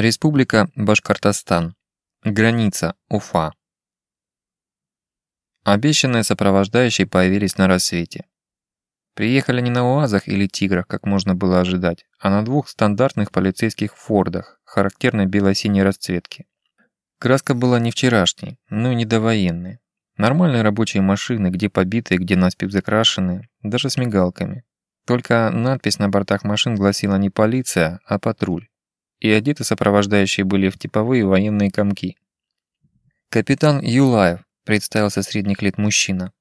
Республика Башкортостан. Граница Уфа. Обещанные сопровождающие появились на рассвете. Приехали не на УАЗах или Тиграх, как можно было ожидать, а на двух стандартных полицейских Фордах, характерной бело-синей расцветки. Краска была не вчерашней, но и не довоенной. Нормальные рабочие машины, где побитые, где наспех закрашенные, даже с мигалками. Только надпись на бортах машин гласила не полиция, а патруль и одеты сопровождающие были в типовые военные комки. «Капитан Юлаев», – представился средних лет мужчина.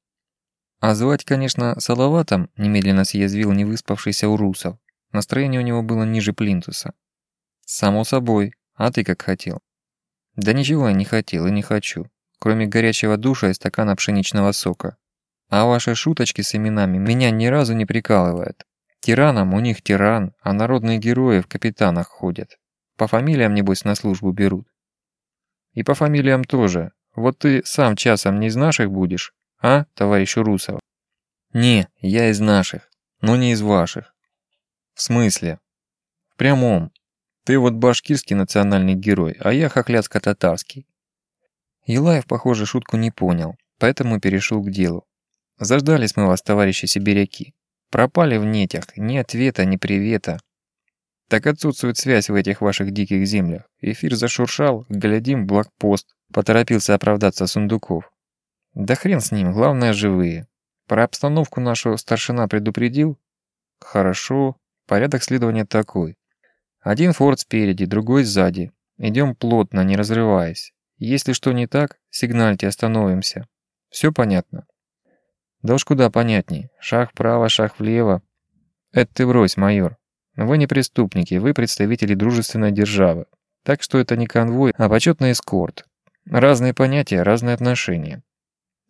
А звать, конечно, Салаватом немедленно съязвил невыспавшийся Урусов. Настроение у него было ниже плинтуса. «Само собой. А ты как хотел?» «Да ничего я не хотел и не хочу, кроме горячего душа и стакана пшеничного сока. А ваши шуточки с именами меня ни разу не прикалывают. Тираном у них тиран, а народные герои в капитанах ходят. По фамилиям, небось, на службу берут. И по фамилиям тоже. Вот ты сам часом не из наших будешь, а, товарищ Урусов? Не, я из наших, но не из ваших. В смысле? В прямом. Ты вот башкирский национальный герой, а я хохляцко-татарский. Елаев, похоже, шутку не понял, поэтому перешел к делу. Заждались мы вас, товарищи сибиряки. Пропали в нетях, ни ответа, ни привета, так отсутствует связь в этих ваших диких землях. Эфир зашуршал, глядим, блокпост. Поторопился оправдаться Сундуков. Да хрен с ним, главное живые. Про обстановку нашу старшина предупредил? Хорошо. Порядок следования такой. Один форт спереди, другой сзади. Идем плотно, не разрываясь. Если что не так, сигнальте, остановимся. Все понятно? Да уж куда понятней. Шаг вправо, шаг влево. Это ты брось, майор. Вы не преступники, вы представители дружественной державы. Так что это не конвой, а почетный эскорт. Разные понятия, разные отношения.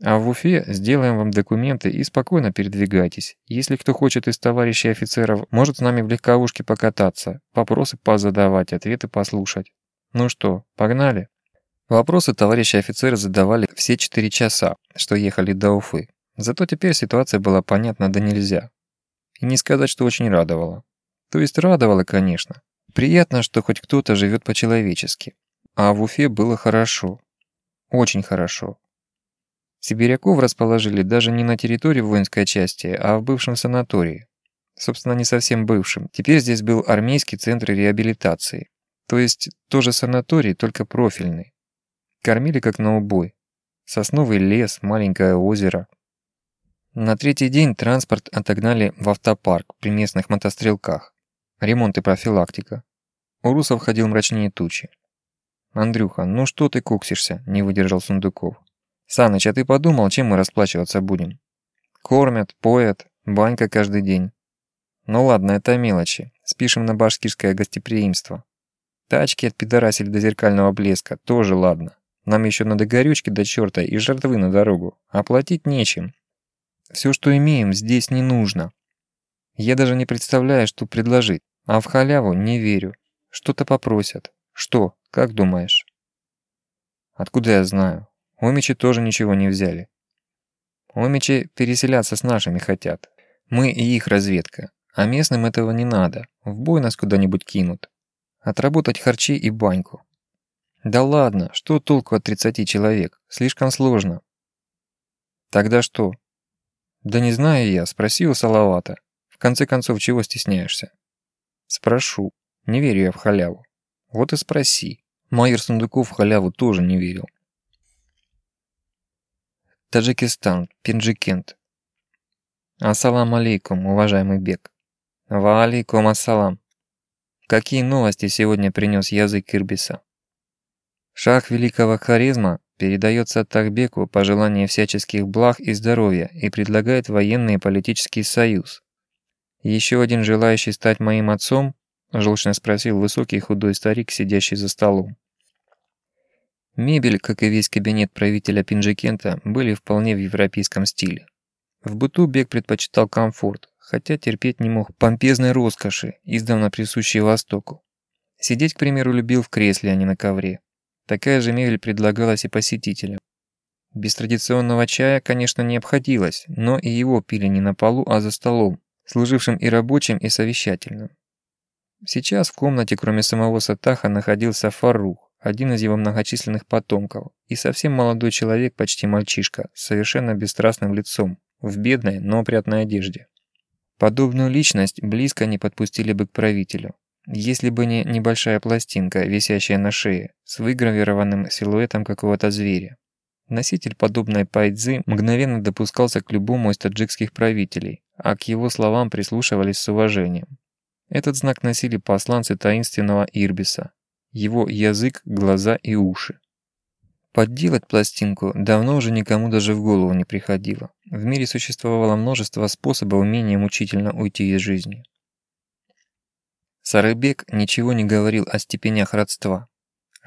А в Уфе сделаем вам документы и спокойно передвигайтесь. Если кто хочет из товарищей офицеров, может с нами в легковушке покататься, вопросы позадавать, ответы послушать. Ну что, погнали? Вопросы товарищи офицеры задавали все четыре часа, что ехали до Уфы. Зато теперь ситуация была понятна да нельзя. И не сказать, что очень радовала. То есть радовало, конечно. Приятно, что хоть кто-то живет по-человечески. А в Уфе было хорошо. Очень хорошо. Сибиряков расположили даже не на территории воинской части, а в бывшем санатории. Собственно, не совсем бывшем. Теперь здесь был армейский центр реабилитации. То есть тоже санаторий, только профильный. Кормили как на убой. Сосновый лес, маленькое озеро. На третий день транспорт отогнали в автопарк при местных мотострелках. Ремонт и профилактика. Урусов ходил мрачнее тучи. «Андрюха, ну что ты куксишься?» – не выдержал Сундуков. «Саныч, а ты подумал, чем мы расплачиваться будем? Кормят, поят, банька каждый день. Ну ладно, это мелочи. Спишем на башкирское гостеприимство. Тачки от пидорасили до зеркального блеска, тоже ладно. Нам еще надо горючки до черта и жертвы на дорогу. Оплатить нечем. Все, что имеем, здесь не нужно. Я даже не представляю, что предложить. А в халяву не верю. Что-то попросят. Что, как думаешь? Откуда я знаю? Омичи тоже ничего не взяли. Омичи переселяться с нашими хотят. Мы и их разведка. А местным этого не надо. В бой нас куда-нибудь кинут. Отработать харчи и баньку. Да ладно, что толку от 30 человек? Слишком сложно. Тогда что? Да не знаю я, спроси у Салавата. В конце концов, чего стесняешься? Спрошу. Не верю я в халяву. Вот и спроси. Майор Сундуков в халяву тоже не верил. Таджикистан, Пинджикент. Ассалам алейкум, уважаемый бег. Ва алейкум ассалам. Какие новости сегодня принес язык Кирбиса? Шах великого харизма передается Тахбеку пожелание всяческих благ и здоровья и предлагает военный и политический союз, «Еще один желающий стать моим отцом?» – желчно спросил высокий худой старик, сидящий за столом. Мебель, как и весь кабинет правителя Пинджикента, были вполне в европейском стиле. В быту Бек предпочитал комфорт, хотя терпеть не мог помпезной роскоши, издавна присущей Востоку. Сидеть, к примеру, любил в кресле, а не на ковре. Такая же мебель предлагалась и посетителям. Без традиционного чая, конечно, не обходилось, но и его пили не на полу, а за столом, служившим и рабочим, и совещательным. Сейчас в комнате, кроме самого Сатаха, находился Фарух, один из его многочисленных потомков, и совсем молодой человек, почти мальчишка, с совершенно бесстрастным лицом, в бедной, но опрятной одежде. Подобную личность близко не подпустили бы к правителю, если бы не небольшая пластинка, висящая на шее, с выгравированным силуэтом какого-то зверя. Носитель подобной пайдзы мгновенно допускался к любому из таджикских правителей, а к его словам прислушивались с уважением. Этот знак носили посланцы таинственного Ирбиса, его язык, глаза и уши. Подделать пластинку давно уже никому даже в голову не приходило. В мире существовало множество способов менее мучительно уйти из жизни. Сарыбек ничего не говорил о степенях родства,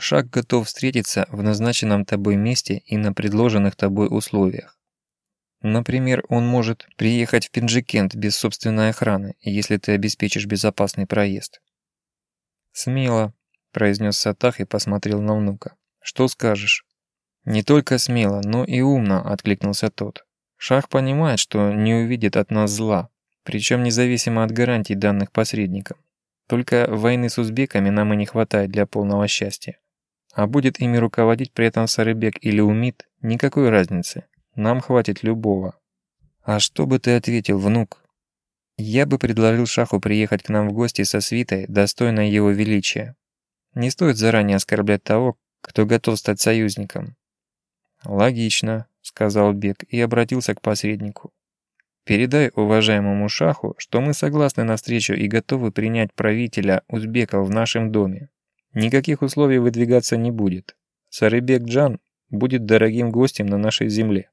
Шаг готов встретиться в назначенном тобой месте и на предложенных тобой условиях. Например, он может приехать в Пинджикент без собственной охраны, если ты обеспечишь безопасный проезд. «Смело», – произнес Сатах и посмотрел на внука. «Что скажешь?» «Не только смело, но и умно», – откликнулся тот. «Шах понимает, что не увидит от нас зла, причем независимо от гарантий данных посредникам. Только войны с узбеками нам и не хватает для полного счастья. А будет ими руководить при этом Сарыбек или Умид, никакой разницы. Нам хватит любого. А что бы ты ответил, внук? Я бы предложил Шаху приехать к нам в гости со свитой, достойной его величия. Не стоит заранее оскорблять того, кто готов стать союзником. Логично, сказал Бек и обратился к посреднику. Передай уважаемому Шаху, что мы согласны на встречу и готовы принять правителя узбеков в нашем доме. Никаких условий выдвигаться не будет. Сарыбек Джан будет дорогим гостем на нашей земле.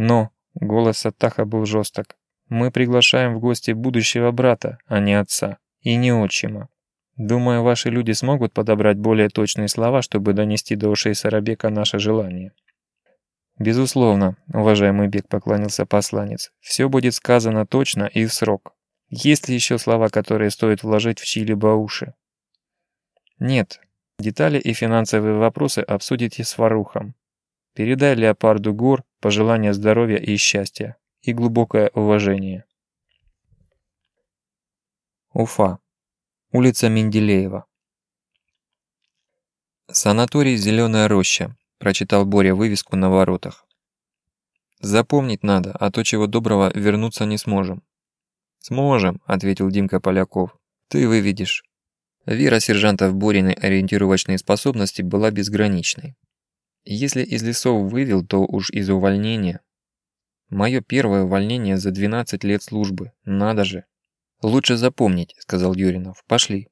Но, голос Аттаха был жесток, мы приглашаем в гости будущего брата, а не отца, и не отчима. Думаю, ваши люди смогут подобрать более точные слова, чтобы донести до ушей Сарабека наше желание. Безусловно, уважаемый Бек поклонился посланец, все будет сказано точно и в срок. Есть ли еще слова, которые стоит вложить в чьи-либо уши? Нет, детали и финансовые вопросы обсудите с Фарухом. Передай Леопарду Гор пожелания здоровья и счастья и глубокое уважение. Уфа. Улица Менделеева. «Санаторий «Зеленая роща», – прочитал Боря вывеску на воротах. «Запомнить надо, а то чего доброго вернуться не сможем». «Сможем», – ответил Димка Поляков. «Ты выведешь». Вера сержанта в Бориной ориентировочные способности была безграничной. Если из лесов вывел, то уж из увольнения. Мое первое увольнение за 12 лет службы, надо же. Лучше запомнить, сказал Юринов, пошли.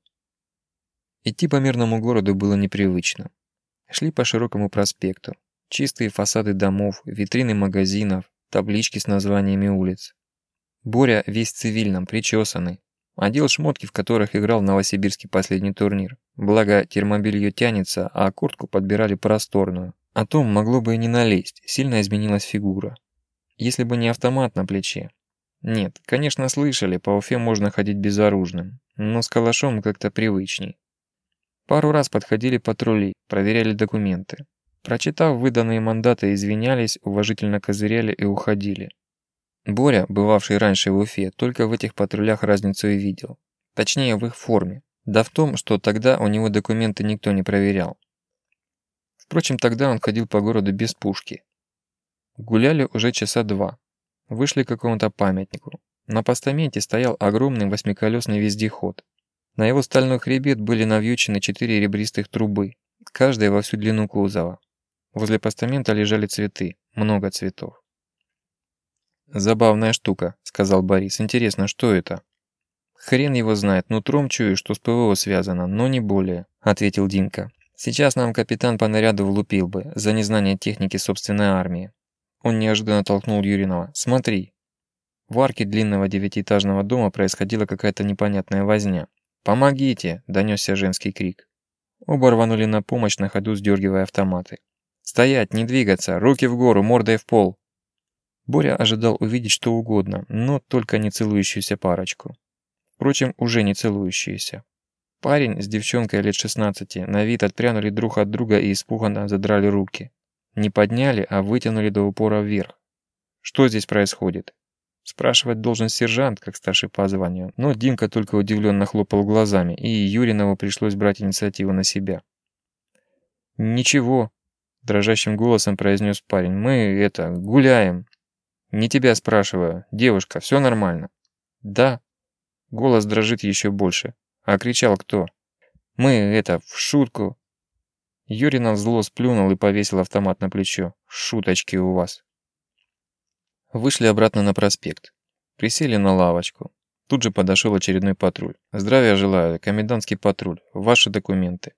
Идти по мирному городу было непривычно. Шли по широкому проспекту. Чистые фасады домов, витрины магазинов, таблички с названиями улиц. Боря весь цивильном, причесанный, Одел шмотки, в которых играл в Новосибирский последний турнир. Благо, термобелье тянется, а куртку подбирали просторную. О том могло бы и не налезть, сильно изменилась фигура. Если бы не автомат на плече. Нет, конечно, слышали, по Уфе можно ходить безоружным, но с калашом как-то привычней. Пару раз подходили патрули, проверяли документы. Прочитав выданные мандаты, извинялись, уважительно козыряли и уходили. Боря, бывавший раньше в Уфе, только в этих патрулях разницу и видел. Точнее, в их форме. Да в том, что тогда у него документы никто не проверял. Впрочем, тогда он ходил по городу без пушки. Гуляли уже часа два. Вышли к какому-то памятнику. На постаменте стоял огромный восьмиколесный вездеход. На его стальной хребет были навьючены четыре ребристых трубы, каждая во всю длину кузова. Возле постамента лежали цветы, много цветов. «Забавная штука», — сказал Борис. «Интересно, что это?» «Хрен его знает, нутром чую, что с ПВО связано, но не более», — ответил Димка. «Сейчас нам капитан по наряду влупил бы за незнание техники собственной армии». Он неожиданно толкнул Юринова. «Смотри». В арке длинного девятиэтажного дома происходила какая-то непонятная возня. «Помогите!» – донесся женский крик. Оба рванули на помощь, на ходу сдергивая автоматы. «Стоять, не двигаться! Руки в гору, мордой в пол!» Боря ожидал увидеть что угодно, но только не целующуюся парочку. Впрочем, уже не целующуюся. Парень с девчонкой лет 16 на вид отпрянули друг от друга и испуганно задрали руки. Не подняли, а вытянули до упора вверх. Что здесь происходит? Спрашивать должен сержант, как старший по званию, но Димка только удивленно хлопал глазами, и Юринову пришлось брать инициативу на себя. «Ничего», – дрожащим голосом произнес парень, – «мы, это, гуляем». «Не тебя спрашиваю, девушка, все нормально?» «Да». Голос дрожит еще больше. А кричал кто? «Мы, это, в шутку». Юринов зло сплюнул и повесил автомат на плечо. «Шуточки у вас». Вышли обратно на проспект. Присели на лавочку. Тут же подошел очередной патруль. «Здравия желаю, комендантский патруль. Ваши документы».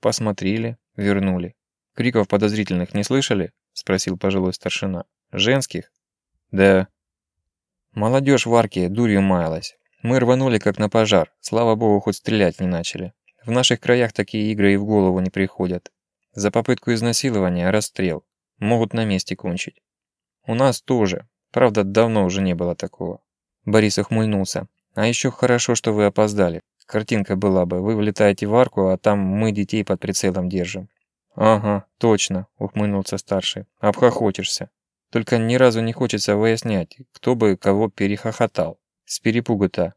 Посмотрели, вернули. «Криков подозрительных не слышали?» – спросил пожилой старшина. «Женских?» «Да». Молодежь в арке дурью маялась. Мы рванули как на пожар. Слава богу, хоть стрелять не начали. В наших краях такие игры и в голову не приходят. За попытку изнасилования – расстрел. Могут на месте кончить. У нас тоже. Правда, давно уже не было такого. Борис ухмыльнулся. А еще хорошо, что вы опоздали. Картинка была бы. Вы влетаете в арку, а там мы детей под прицелом держим. Ага, точно, ухмыльнулся старший. Обхохочешься. Только ни разу не хочется выяснять, кто бы кого перехохотал. С перепугу-то.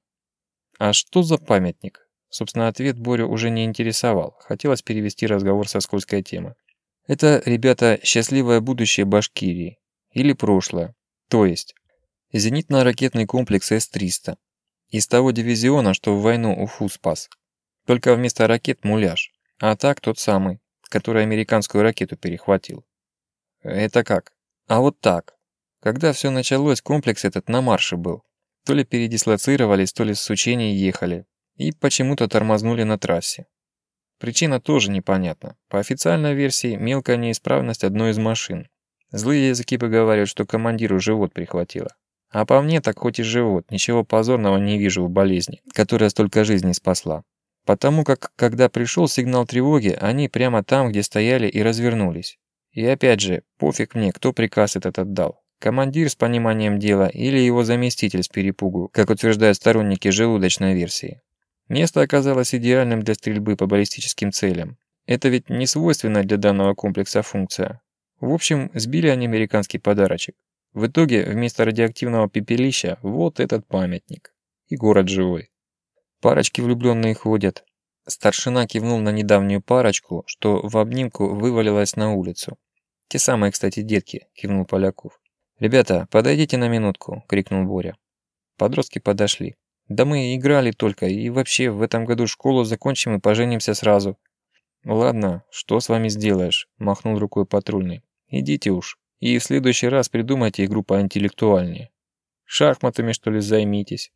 А что за памятник? Собственно, ответ Борю уже не интересовал. Хотелось перевести разговор со скользкой темы. Это, ребята, счастливое будущее Башкирии. Или прошлое. То есть, зенитно-ракетный комплекс С-300. Из того дивизиона, что в войну Уфу спас. Только вместо ракет муляж. А так тот самый, который американскую ракету перехватил. Это как? А вот так. Когда все началось, комплекс этот на марше был. То ли передислоцировались, то ли с учений ехали. И почему-то тормознули на трассе. Причина тоже непонятна. По официальной версии, мелкая неисправность одной из машин. Злые языки поговаривают, что командиру живот прихватило. А по мне, так хоть и живот, ничего позорного не вижу в болезни, которая столько жизней спасла. Потому как, когда пришел сигнал тревоги, они прямо там, где стояли, и развернулись. И опять же, пофиг мне, кто приказ этот отдал. Командир с пониманием дела или его заместитель с перепугу, как утверждают сторонники желудочной версии. Место оказалось идеальным для стрельбы по баллистическим целям. Это ведь не свойственная для данного комплекса функция. В общем, сбили они американский подарочек. В итоге, вместо радиоактивного пепелища, вот этот памятник. И город живой. Парочки влюбленные ходят. Старшина кивнул на недавнюю парочку, что в обнимку вывалилась на улицу. «Те самые, кстати, детки», – кивнул Поляков. «Ребята, подойдите на минутку», – крикнул Боря. Подростки подошли. «Да мы играли только, и вообще в этом году школу закончим и поженимся сразу». «Ладно, что с вами сделаешь?» – махнул рукой патрульный. Идите уж. И в следующий раз придумайте игру поинтеллектуальнее. Шахматами, что ли, займитесь.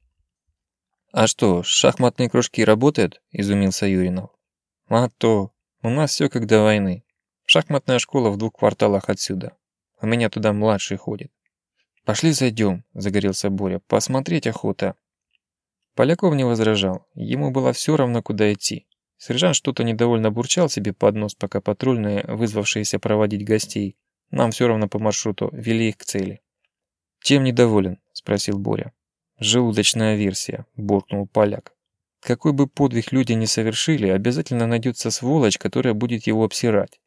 А что, шахматные кружки работают? Изумился Юринов. А то. У нас все как до войны. Шахматная школа в двух кварталах отсюда. У меня туда младший ходит. «Пошли зайдем», – загорелся Боря. «Посмотреть охота». Поляков не возражал. Ему было все равно, куда идти. Сержант что-то недовольно бурчал себе под нос, пока патрульные, вызвавшиеся проводить гостей, нам все равно по маршруту, вели их к цели. «Чем недоволен?» – спросил Боря. «Желудочная версия», – буркнул поляк. «Какой бы подвиг люди не совершили, обязательно найдется сволочь, которая будет его обсирать.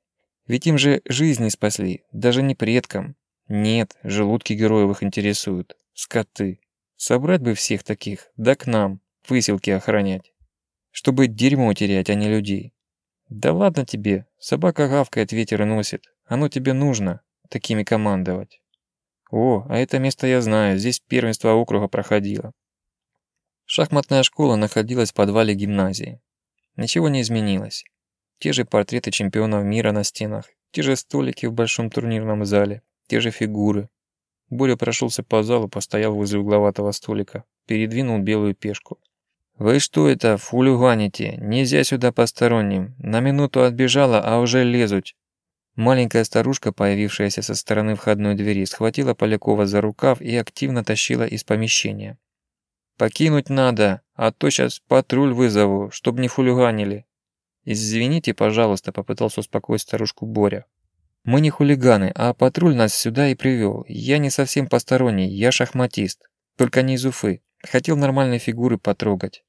Ведь им же жизни спасли, даже не предкам. Нет, желудки героев интересуют. Скоты. Собрать бы всех таких, да к нам, выселки охранять. Чтобы дерьмо терять, а не людей. Да ладно тебе, собака гавкает, ветер и носит. Оно тебе нужно, такими командовать. О, а это место я знаю, здесь первенство округа проходило. Шахматная школа находилась в подвале гимназии. Ничего не изменилось. Те же портреты чемпионов мира на стенах, те же столики в большом турнирном зале, те же фигуры. Боря прошелся по залу, постоял возле угловатого столика, передвинул белую пешку. «Вы что это, фулюганите? Нельзя сюда посторонним. На минуту отбежала, а уже лезут. Маленькая старушка, появившаяся со стороны входной двери, схватила Полякова за рукав и активно тащила из помещения. «Покинуть надо, а то сейчас патруль вызову, чтоб не хулиганили». «Извините, пожалуйста», – попытался успокоить старушку Боря. «Мы не хулиганы, а патруль нас сюда и привел. Я не совсем посторонний, я шахматист. Только не из Уфы. Хотел нормальные фигуры потрогать».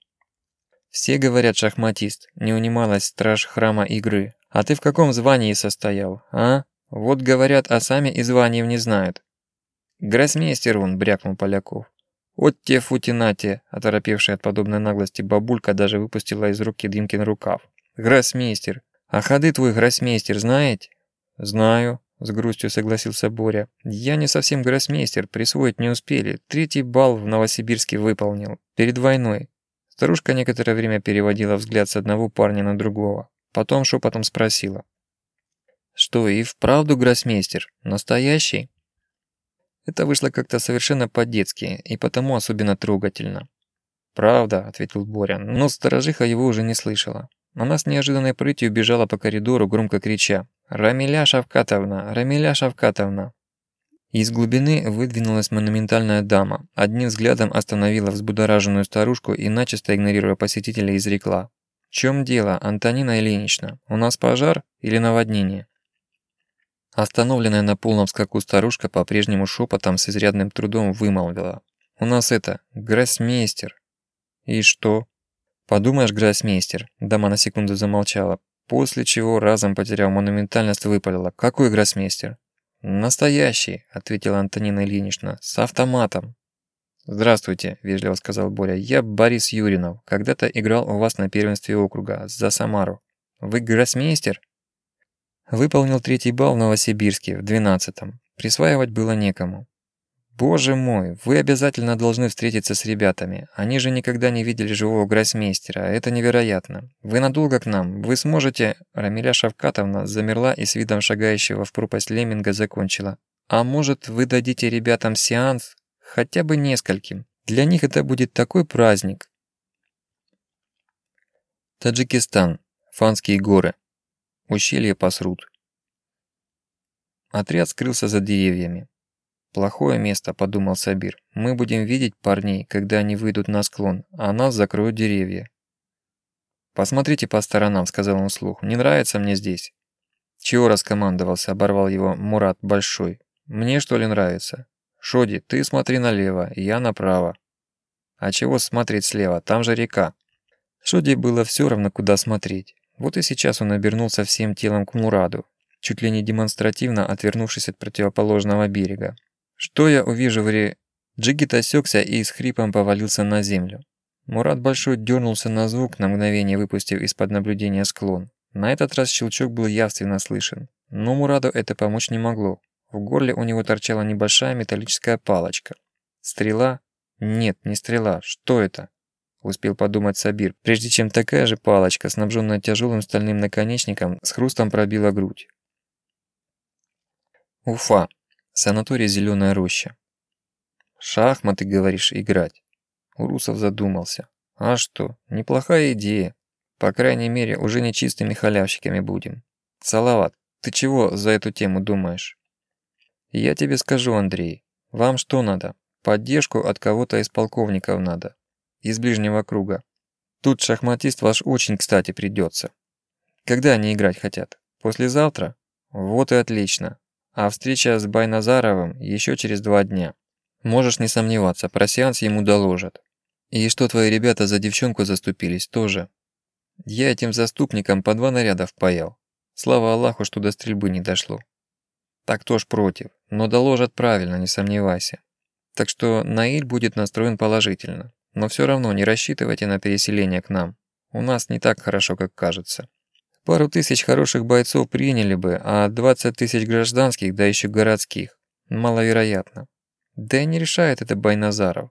«Все говорят шахматист», – не унималась страж храма игры, «А ты в каком звании состоял, а? Вот говорят, а сами и званием не знают». «Гроссмейстер он!» – брякнул Поляков. «Вот те футинате!» – оторопевшая от подобной наглости бабулька даже выпустила из руки Димкин рукав. «Гроссмейстер! А ходы твой гроссмейстер знаете?» «Знаю», – с грустью согласился Боря. «Я не совсем гроссмейстер, присвоить не успели. Третий балл в Новосибирске выполнил. Перед войной». Старушка некоторое время переводила взгляд с одного парня на другого. Потом шепотом спросила. «Что, и вправду гроссмейстер? Настоящий?» Это вышло как-то совершенно по-детски и потому особенно трогательно. «Правда», — ответил Боря, но сторожиха его уже не слышала. Она с неожиданной прытью бежала по коридору, громко крича «Рамиля Шавкатовна! Рамиля Шавкатовна!» Из глубины выдвинулась монументальная дама, одним взглядом остановила взбудораженную старушку и, начисто игнорируя посетителя, изрекла. «В чем дело, Антонина Ильинична? У нас пожар или наводнение?» Остановленная на полном скаку старушка по-прежнему шепотом с изрядным трудом вымолвила. «У нас это, гроссмейстер». «И что?» «Подумаешь, гроссмейстер», дама на секунду замолчала, после чего разом потеряв монументальность выпалила. «Какой гроссмейстер?» «Настоящий», — ответила Антонина Ильинична, — «с автоматом». «Здравствуйте», — вежливо сказал Боря. «Я Борис Юринов. Когда-то играл у вас на первенстве округа, за Самару. Вы гроссмейстер?» Выполнил третий балл в Новосибирске, в двенадцатом. Присваивать было некому. «Боже мой, вы обязательно должны встретиться с ребятами. Они же никогда не видели живого гроссмейстера. Это невероятно. Вы надолго к нам. Вы сможете...» Рамиля Шавкатовна замерла и с видом шагающего в пропасть лемминга закончила. «А может, вы дадите ребятам сеанс? Хотя бы нескольким. Для них это будет такой праздник». Таджикистан. Фанские горы. Ущелье Пасрут. Отряд скрылся за деревьями. «Плохое место», — подумал Сабир. «Мы будем видеть парней, когда они выйдут на склон, а нас закроют деревья». «Посмотрите по сторонам», — сказал он вслух. «Не нравится мне здесь». «Чего раскомандовался?» — оборвал его Мурат Большой. «Мне что ли нравится?» «Шоди, ты смотри налево, я направо». «А чего смотреть слева? Там же река». Шоди было все равно, куда смотреть. Вот и сейчас он обернулся всем телом к Мураду, чуть ли не демонстративно отвернувшись от противоположного берега. Что я увижу в ре... Джигит осекся и с хрипом повалился на землю. Мурат Большой дернулся на звук, на мгновение выпустив из-под наблюдения склон. На этот раз щелчок был явственно слышен. Но Мураду это помочь не могло. В горле у него торчала небольшая металлическая палочка. Стрела? Нет, не стрела. Что это? успел подумать Сабир, прежде чем такая же палочка, снабженная тяжелым стальным наконечником, с хрустом пробила грудь. Уфа. Санаторий «Зеленая роща». «Шахматы, говоришь, играть?» Урусов задумался. «А что, неплохая идея. По крайней мере, уже не чистыми халявщиками будем. Салават, ты чего за эту тему думаешь?» «Я тебе скажу, Андрей. Вам что надо? Поддержку от кого-то из полковников надо из ближнего круга. Тут шахматист ваш очень кстати придется. Когда они играть хотят? Послезавтра? Вот и отлично. А встреча с Байназаровым еще через два дня. Можешь не сомневаться, про сеанс ему доложат. И что твои ребята за девчонку заступились, тоже. Я этим заступникам по два наряда впаял. Слава Аллаху, что до стрельбы не дошло. Так тоже против, но доложат правильно, не сомневайся. Так что Наиль будет настроен положительно. Но все равно не рассчитывайте на переселение к нам. У нас не так хорошо, как кажется. Пару тысяч хороших бойцов приняли бы, а 20 тысяч гражданских, да еще городских. Маловероятно. Да и не решает это Байназаров.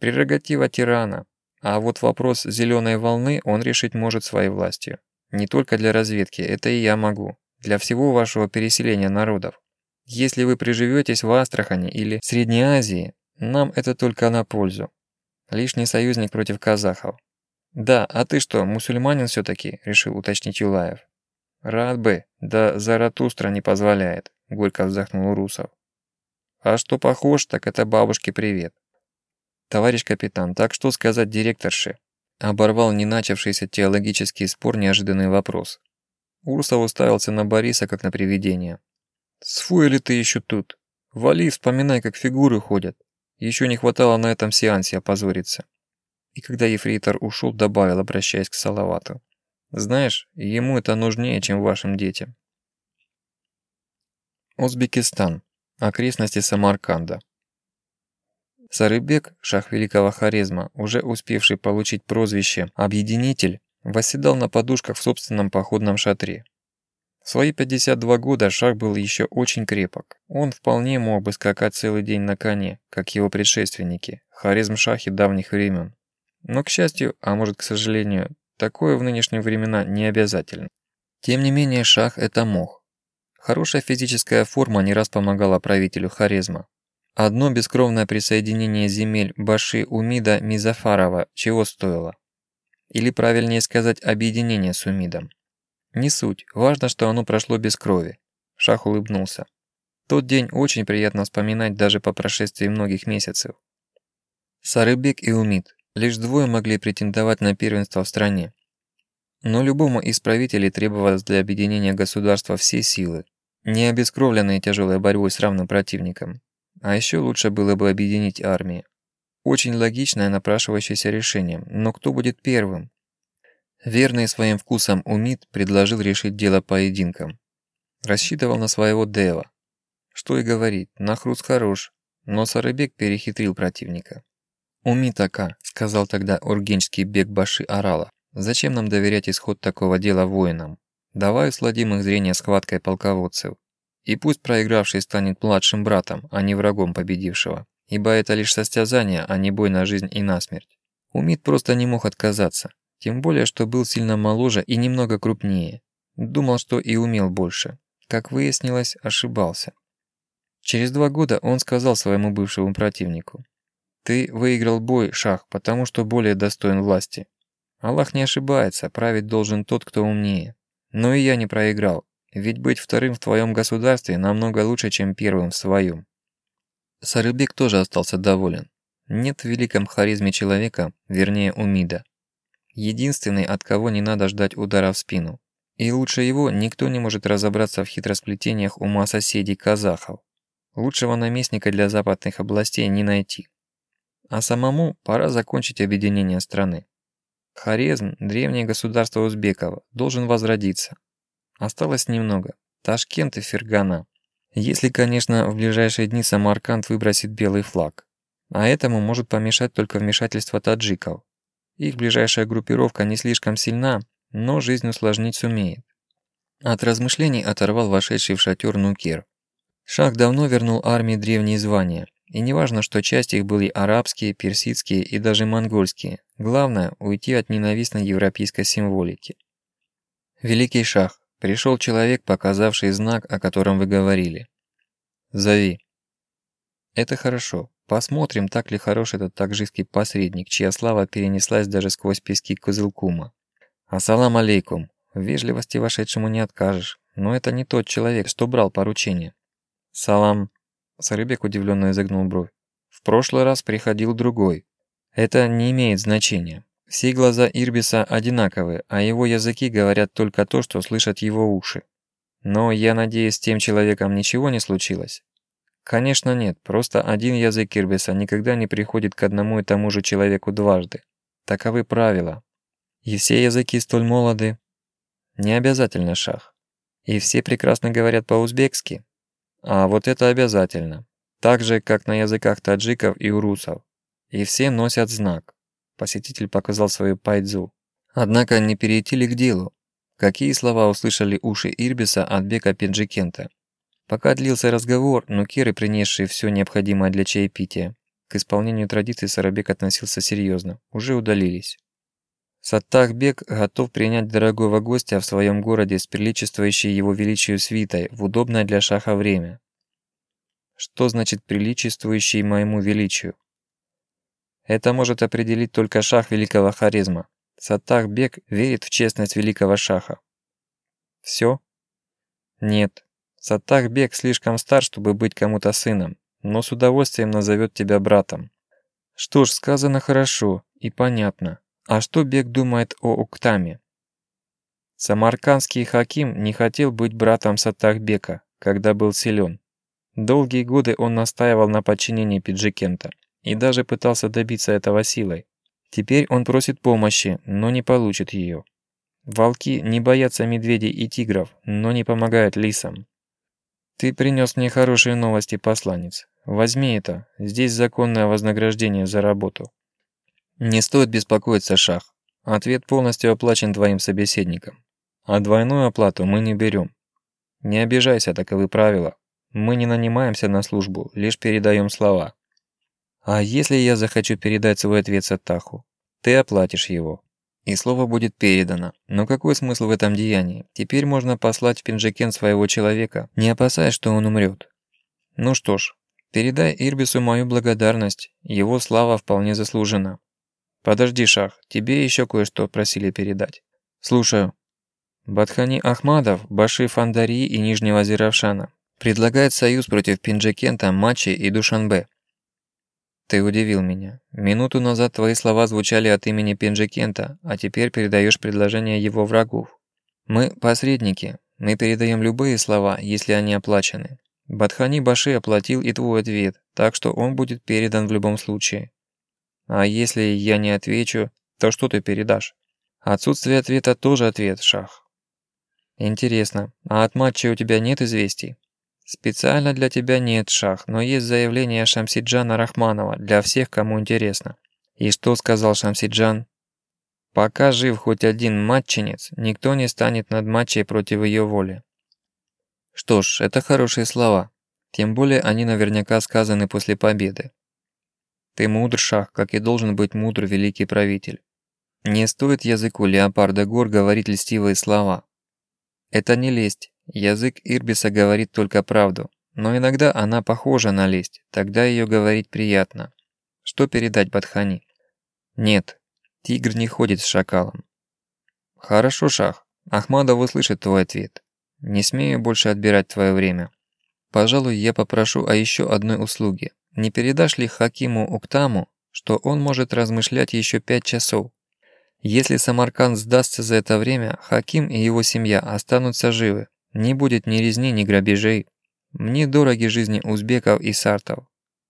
Прерогатива тирана. А вот вопрос зеленой волны он решить может своей властью. Не только для разведки, это и я могу. Для всего вашего переселения народов. Если вы приживетесь в Астрахани или Средней Азии, нам это только на пользу. Лишний союзник против казахов. Да, а ты что, мусульманин все-таки? Решил уточнить Юлаев. Рад бы, да Заратустра не позволяет, горько вздохнул Русов. А что похож, так это бабушке привет. Товарищ капитан, так что сказать директорше? Оборвал не начавшийся теологический спор неожиданный вопрос. Урсов уставился на Бориса, как на привидение. «Сфу ли ты еще тут? Вали, вспоминай, как фигуры ходят. Еще не хватало на этом сеансе опозориться. И когда ефрейтор ушел, добавил, обращаясь к Салавату. Знаешь, ему это нужнее, чем вашим детям. Узбекистан. Окрестности Самарканда. Сарыбек, шах великого Хорезма, уже успевший получить прозвище «Объединитель», восседал на подушках в собственном походном шатре. В свои 52 года шах был еще очень крепок. Он вполне мог бы скакать целый день на коне, как его предшественники, Хорезм-шахи давних времен. Но, к счастью, а может, к сожалению, такое в нынешние времена не обязательно. Тем не менее, шах – это мох. Хорошая физическая форма не раз помогала правителю Хорезма. Одно бескровное присоединение земель Баши Умида Мизафарова чего стоило? Или правильнее сказать, объединение с Умидом. Не суть, важно, что оно прошло без крови. Шах улыбнулся. Тот день очень приятно вспоминать даже по прошествии многих месяцев. Сарыбек и Умид. Лишь двое могли претендовать на первенство в стране. Но любому из правителей требовалось для объединения государства все силы, не обескровленные тяжелой борьбой с равным противником. А еще лучше было бы объединить армии. Очень логичное напрашивающееся решение, но кто будет первым? Верный своим вкусом Умид предложил решить дело поединком. Рассчитывал на своего Дева. Что и говорить, нахруст хорош, но Сарыбек перехитрил противника. «Умитака», — сказал тогда ургенческий бег Баши Орала. «Зачем нам доверять исход такого дела воинам? Давай усладим их зрение схваткой полководцев. И пусть проигравший станет младшим братом, а не врагом победившего, ибо это лишь состязание, а не бой на жизнь и на смерть». Умит просто не мог отказаться, тем более, что был сильно моложе и немного крупнее. Думал, что и умел больше. Как выяснилось, ошибался. Через два года он сказал своему бывшему противнику, ты выиграл бой, Шах, потому что более достоин власти. Аллах не ошибается, править должен тот, кто умнее. Но и я не проиграл, ведь быть вторым в твоем государстве намного лучше, чем первым в своем. Сарыбек тоже остался доволен. Нет в великом харизме человека, вернее Умида. Единственный, от кого не надо ждать удара в спину. И лучше его никто не может разобраться в хитросплетениях ума соседей казахов. Лучшего наместника для западных областей не найти. А самому пора закончить объединение страны. Хорезм, древнее государство узбеков, должен возродиться. Осталось немного. Ташкент и Фергана. Если, конечно, в ближайшие дни Самарканд выбросит белый флаг. А этому может помешать только вмешательство таджиков. Их ближайшая группировка не слишком сильна, но жизнь усложнить сумеет. От размышлений оторвал вошедший в шатер Нукер. Шах давно вернул армии древние звания, и не важно, что часть их были арабские, персидские и даже монгольские. Главное – уйти от ненавистной европейской символики. Великий шах, пришел человек, показавший знак, о котором вы говорили. Зови. Это хорошо. Посмотрим, так ли хорош этот такжийский посредник, чья слава перенеслась даже сквозь пески Козылкума. Ассалам алейкум. В вежливости вошедшему не откажешь, но это не тот человек, что брал поручение. Салам. Сарыбек удивленно изогнул бровь. В прошлый раз приходил другой. Это не имеет значения. Все глаза Ирбиса одинаковы, а его языки говорят только то, что слышат его уши. Но я надеюсь, с тем человеком ничего не случилось? Конечно нет, просто один язык Ирбиса никогда не приходит к одному и тому же человеку дважды. Таковы правила. И все языки столь молоды. Не обязательно шах. И все прекрасно говорят по-узбекски. А вот это обязательно. Так же, как на языках таджиков и урусов. И все носят знак. Посетитель показал свою пайдзу. Однако не перейти ли к делу? Какие слова услышали уши Ирбиса от Бека Пенджикента? Пока длился разговор, нукеры, принесшие все необходимое для чаепития, к исполнению традиций Сарабек относился серьезно, уже удалились. Саттахбек готов принять дорогого гостя в своем городе с приличествующей его величию свитой в удобное для шаха время. Что значит приличествующий моему величию? Это может определить только шах великого харизма. Саттахбек верит в честность великого шаха. Все? Нет. Саттахбек слишком стар, чтобы быть кому-то сыном, но с удовольствием назовет тебя братом. Что ж, сказано хорошо и понятно. А что Бек думает о Уктаме? Самаркандский Хаким не хотел быть братом Сатахбека, когда был силен. Долгие годы он настаивал на подчинении Пиджикента и даже пытался добиться этого силой. Теперь он просит помощи, но не получит ее. Волки не боятся медведей и тигров, но не помогают лисам. Ты принес мне хорошие новости, посланец. Возьми это, здесь законное вознаграждение за работу. Не стоит беспокоиться, Шах. Ответ полностью оплачен твоим собеседником. А двойную оплату мы не берем. Не обижайся, таковы правила. Мы не нанимаемся на службу, лишь передаем слова. А если я захочу передать свой ответ Сатаху? Ты оплатишь его. И слово будет передано. Но какой смысл в этом деянии? Теперь можно послать в Пинджакен своего человека, не опасаясь, что он умрет. Ну что ж, передай Ирбису мою благодарность, его слава вполне заслужена. Подожди, Шах, тебе еще кое-что просили передать. Слушаю. Бадхани Ахмадов, Баши Фандари и Нижнего Зиравшана предлагает союз против Пинджакента, Мачи и Душанбе. Ты удивил меня. Минуту назад твои слова звучали от имени Пинджакента, а теперь передаешь предложение его врагов. Мы посредники. Мы передаем любые слова, если они оплачены. Бадхани Баши оплатил и твой ответ, так что он будет передан в любом случае. А если я не отвечу, то что ты передашь? Отсутствие ответа тоже ответ, Шах. Интересно, а от матча у тебя нет известий? Специально для тебя нет, Шах, но есть заявление Шамсиджана Рахманова для всех, кому интересно. И что сказал Шамсиджан? Пока жив хоть один матчинец, никто не станет над матчей против ее воли. Что ж, это хорошие слова. Тем более они наверняка сказаны после победы. Ты мудр, Шах, как и должен быть мудр великий правитель. Не стоит языку леопарда гор говорить льстивые слова. Это не лесть. Язык Ирбиса говорит только правду. Но иногда она похожа на лесть, тогда ее говорить приятно. Что передать Бадхани? Нет, тигр не ходит с шакалом. Хорошо, Шах. Ахмадов услышит твой ответ. Не смею больше отбирать твое время. Пожалуй, я попрошу о еще одной услуге. Не передашь ли Хакиму Уктаму, что он может размышлять еще пять часов? Если Самарканд сдастся за это время, Хаким и его семья останутся живы. Не будет ни резни, ни грабежей. Мне дороги жизни узбеков и сартов.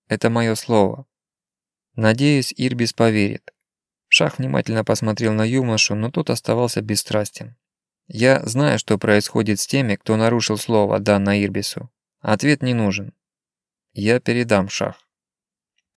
Это мое слово. Надеюсь, Ирбис поверит. Шах внимательно посмотрел на юношу, но тот оставался бесстрастен. Я знаю, что происходит с теми, кто нарушил слово, данное Ирбису. Ответ не нужен. Я передам шах.